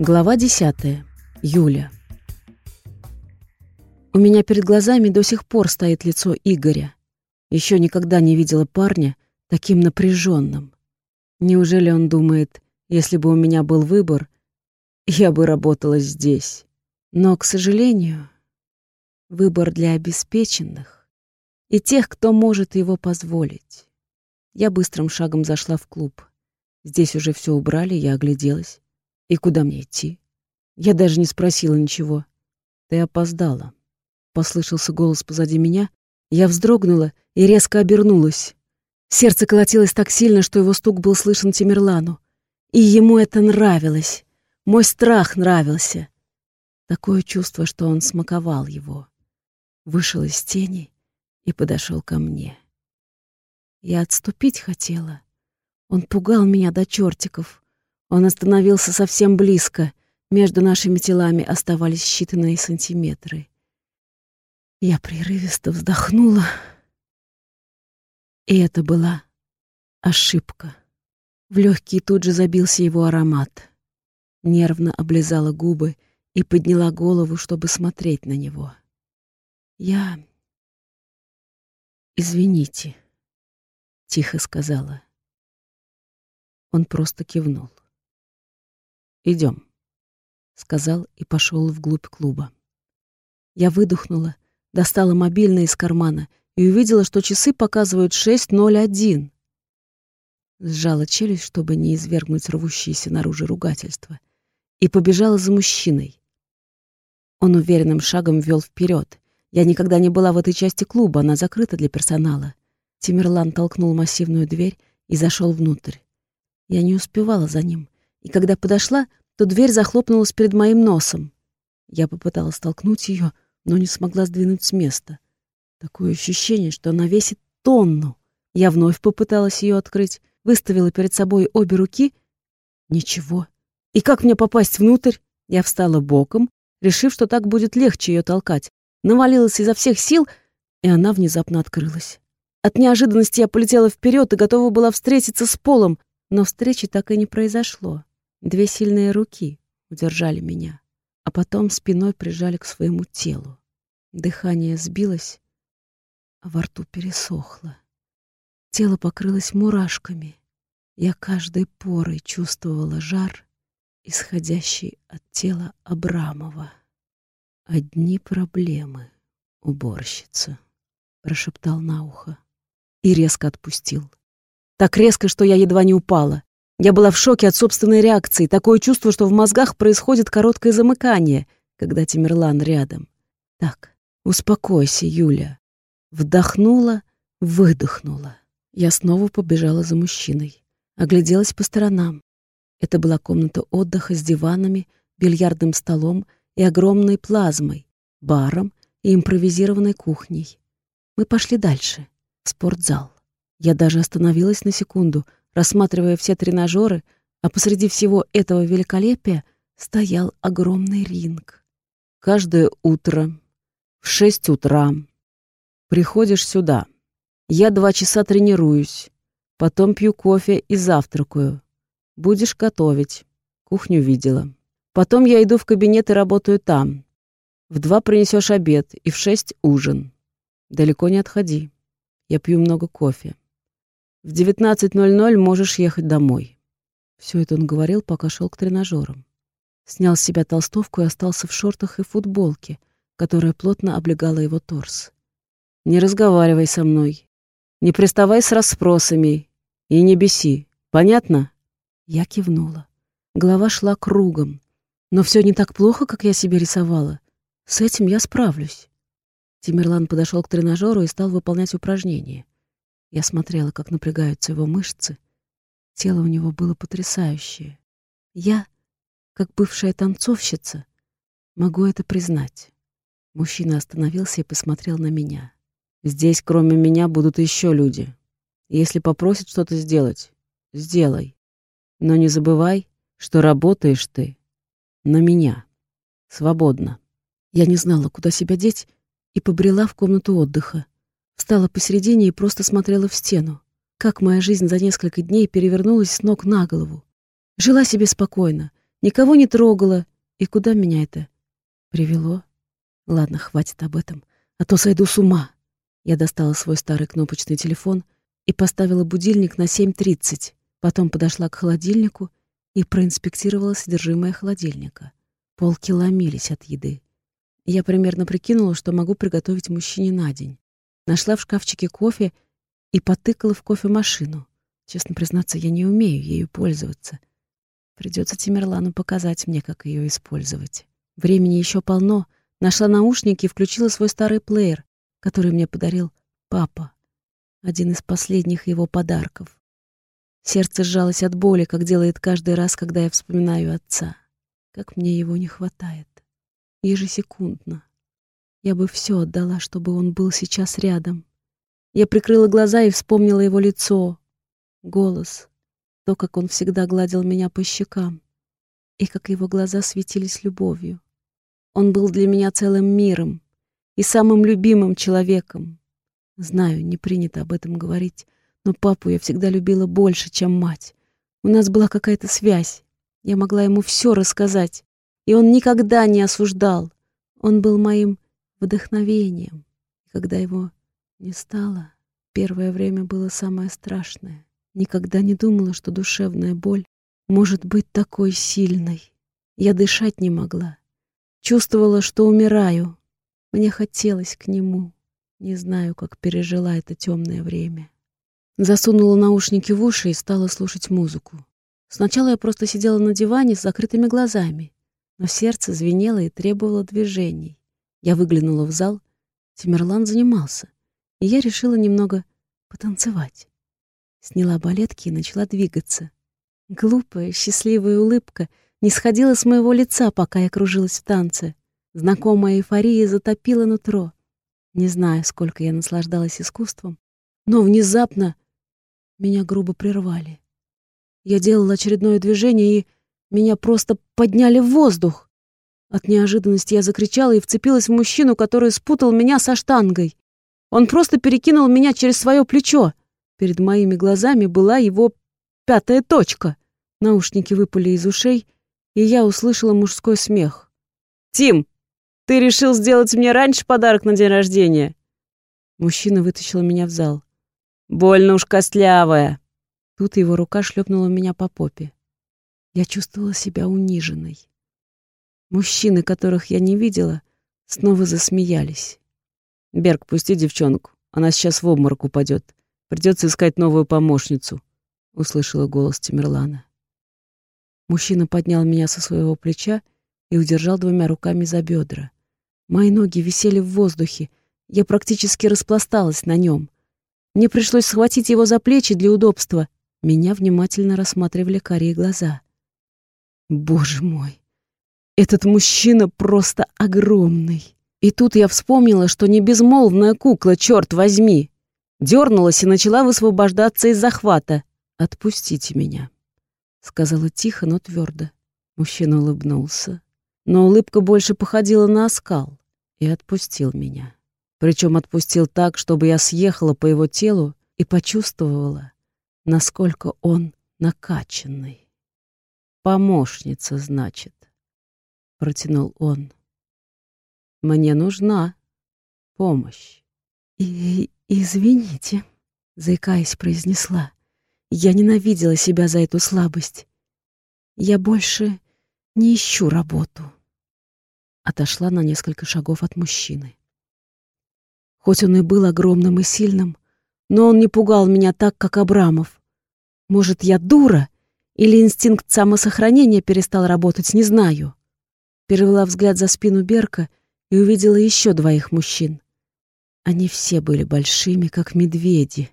Глава 10. Юля. У меня перед глазами до сих пор стоит лицо Игоря. Еще никогда не видела парня таким напряженным. Неужели он думает, если бы у меня был выбор, я бы работала здесь? Но, к сожалению, выбор для обеспеченных и тех, кто может его позволить. Я быстрым шагом зашла в клуб. Здесь уже все убрали, я огляделась. И куда мне идти? Я даже не спросила ничего. Ты опоздала. Послышался голос позади меня. Я вздрогнула и резко обернулась. Сердце колотилось так сильно, что его стук был слышен Тимирлану. И ему это нравилось. Мой страх нравился. Такое чувство, что он смаковал его. Вышел из тени и подошел ко мне. Я отступить хотела. Он пугал меня до чертиков. Он остановился совсем близко. Между нашими телами оставались считанные сантиметры. Я прерывисто вздохнула. И это была ошибка. В легкие тут же забился его аромат. Нервно облизала губы и подняла голову, чтобы смотреть на него. «Я... извините», — тихо сказала. Он просто кивнул. Идем, сказал и пошел вглубь клуба. Я выдохнула, достала мобильный из кармана и увидела, что часы показывают 6.01. Сжала челюсть, чтобы не извергнуть рвущиеся наружу ругательства, и побежала за мужчиной. Он уверенным шагом вел вперед. Я никогда не была в этой части клуба, она закрыта для персонала. Тимерлан толкнул массивную дверь и зашел внутрь. Я не успевала за ним и когда подошла, то дверь захлопнулась перед моим носом. Я попыталась толкнуть ее, но не смогла сдвинуть с места. Такое ощущение, что она весит тонну. Я вновь попыталась ее открыть, выставила перед собой обе руки. Ничего. И как мне попасть внутрь? Я встала боком, решив, что так будет легче ее толкать. Навалилась изо всех сил, и она внезапно открылась. От неожиданности я полетела вперед и готова была встретиться с полом, но встречи так и не произошло. Две сильные руки удержали меня, а потом спиной прижали к своему телу. Дыхание сбилось, а во рту пересохло. Тело покрылось мурашками. Я каждой порой чувствовала жар, исходящий от тела Абрамова. «Одни проблемы, уборщица», — прошептал на ухо и резко отпустил. Так резко, что я едва не упала. Я была в шоке от собственной реакции, такое чувство, что в мозгах происходит короткое замыкание, когда Тимирлан рядом. Так, успокойся, Юля. Вдохнула, выдохнула. Я снова побежала за мужчиной. Огляделась по сторонам. Это была комната отдыха с диванами, бильярдным столом и огромной плазмой, баром и импровизированной кухней. Мы пошли дальше, в спортзал. Я даже остановилась на секунду, рассматривая все тренажеры, а посреди всего этого великолепия стоял огромный ринг. Каждое утро в шесть утра приходишь сюда. Я два часа тренируюсь, потом пью кофе и завтракаю. Будешь готовить. Кухню видела. Потом я иду в кабинет и работаю там. В два принесешь обед и в шесть ужин. Далеко не отходи. Я пью много кофе. В 19.00 можешь ехать домой. Все это он говорил, пока шел к тренажерам. Снял с себя толстовку и остался в шортах и футболке, которая плотно облегала его торс. «Не разговаривай со мной. Не приставай с расспросами. И не беси. Понятно?» Я кивнула. Голова шла кругом. Но все не так плохо, как я себе рисовала. С этим я справлюсь. Тимирлан подошел к тренажеру и стал выполнять упражнения. Я смотрела, как напрягаются его мышцы. Тело у него было потрясающее. Я, как бывшая танцовщица, могу это признать. Мужчина остановился и посмотрел на меня. «Здесь, кроме меня, будут еще люди. Если попросят что-то сделать, сделай. Но не забывай, что работаешь ты на меня. Свободно». Я не знала, куда себя деть, и побрела в комнату отдыха. Встала посередине и просто смотрела в стену. Как моя жизнь за несколько дней перевернулась с ног на голову. Жила себе спокойно, никого не трогала. И куда меня это привело? Ладно, хватит об этом, а то сойду с ума. Я достала свой старый кнопочный телефон и поставила будильник на 7.30. Потом подошла к холодильнику и проинспектировала содержимое холодильника. Полки ломились от еды. Я примерно прикинула, что могу приготовить мужчине на день. Нашла в шкафчике кофе и потыкала в кофемашину. Честно признаться, я не умею ею пользоваться. Придется Тимерлану показать мне, как ее использовать. Времени еще полно. Нашла наушники и включила свой старый плеер, который мне подарил папа. Один из последних его подарков. Сердце сжалось от боли, как делает каждый раз, когда я вспоминаю отца. Как мне его не хватает. Ежесекундно. Я бы все отдала, чтобы он был сейчас рядом. Я прикрыла глаза и вспомнила его лицо, голос, то, как он всегда гладил меня по щекам, и как его глаза светились любовью. Он был для меня целым миром и самым любимым человеком. Знаю, не принято об этом говорить, но папу я всегда любила больше, чем мать. У нас была какая-то связь. Я могла ему все рассказать, и он никогда не осуждал. Он был моим вдохновением. И когда его не стало, первое время было самое страшное. Никогда не думала, что душевная боль может быть такой сильной. Я дышать не могла. Чувствовала, что умираю. Мне хотелось к нему. Не знаю, как пережила это темное время. Засунула наушники в уши и стала слушать музыку. Сначала я просто сидела на диване с закрытыми глазами, но сердце звенело и требовало движений. Я выглянула в зал. Тимерлан занимался, и я решила немного потанцевать. Сняла балетки и начала двигаться. Глупая, счастливая улыбка не сходила с моего лица, пока я кружилась в танце. Знакомая эйфория затопила нутро. Не знаю, сколько я наслаждалась искусством, но внезапно меня грубо прервали. Я делала очередное движение, и меня просто подняли в воздух. От неожиданности я закричала и вцепилась в мужчину, который спутал меня со штангой. Он просто перекинул меня через свое плечо. Перед моими глазами была его пятая точка. Наушники выпали из ушей, и я услышала мужской смех. «Тим, ты решил сделать мне раньше подарок на день рождения?» Мужчина вытащил меня в зал. «Больно уж костлявая!» Тут его рука шлепнула меня по попе. Я чувствовала себя униженной. Мужчины, которых я не видела, снова засмеялись. «Берг, пусти девчонку, она сейчас в обморок упадет. Придется искать новую помощницу», — услышала голос Тимерлана. Мужчина поднял меня со своего плеча и удержал двумя руками за бедра. Мои ноги висели в воздухе, я практически распласталась на нем. Мне пришлось схватить его за плечи для удобства. Меня внимательно рассматривали карие глаза. Боже мой, этот мужчина просто огромный. И тут я вспомнила, что не безмолвная кукла, черт возьми дернулась и начала высвобождаться из захвата. «Отпустите меня», — сказала тихо, но твердо. Мужчина улыбнулся, но улыбка больше походила на оскал и отпустил меня. Причем отпустил так, чтобы я съехала по его телу и почувствовала, насколько он накачанный. «Помощница, значит», — протянул он. «Мне нужна помощь». И «Извините», — заикаясь, произнесла. «Я ненавидела себя за эту слабость. Я больше не ищу работу». Отошла на несколько шагов от мужчины. Хоть он и был огромным и сильным, но он не пугал меня так, как Абрамов. Может, я дура? Или инстинкт самосохранения перестал работать, не знаю. Перевела взгляд за спину Берка и увидела еще двоих мужчин. Они все были большими, как медведи.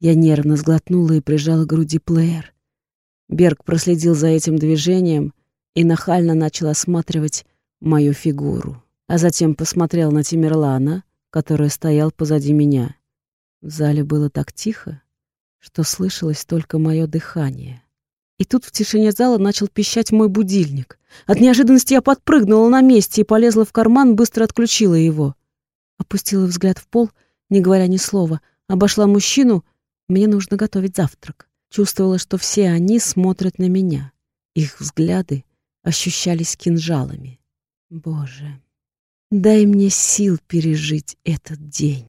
Я нервно сглотнула и прижала к груди плеер. Берг проследил за этим движением и нахально начал осматривать мою фигуру, а затем посмотрел на Тимерлана, который стоял позади меня. В зале было так тихо, что слышалось только мое дыхание. И тут в тишине зала начал пищать мой будильник. От неожиданности я подпрыгнула на месте и полезла в карман, быстро отключила его. Опустила взгляд в пол, не говоря ни слова. Обошла мужчину. Мне нужно готовить завтрак. Чувствовала, что все они смотрят на меня. Их взгляды ощущались кинжалами. Боже, дай мне сил пережить этот день.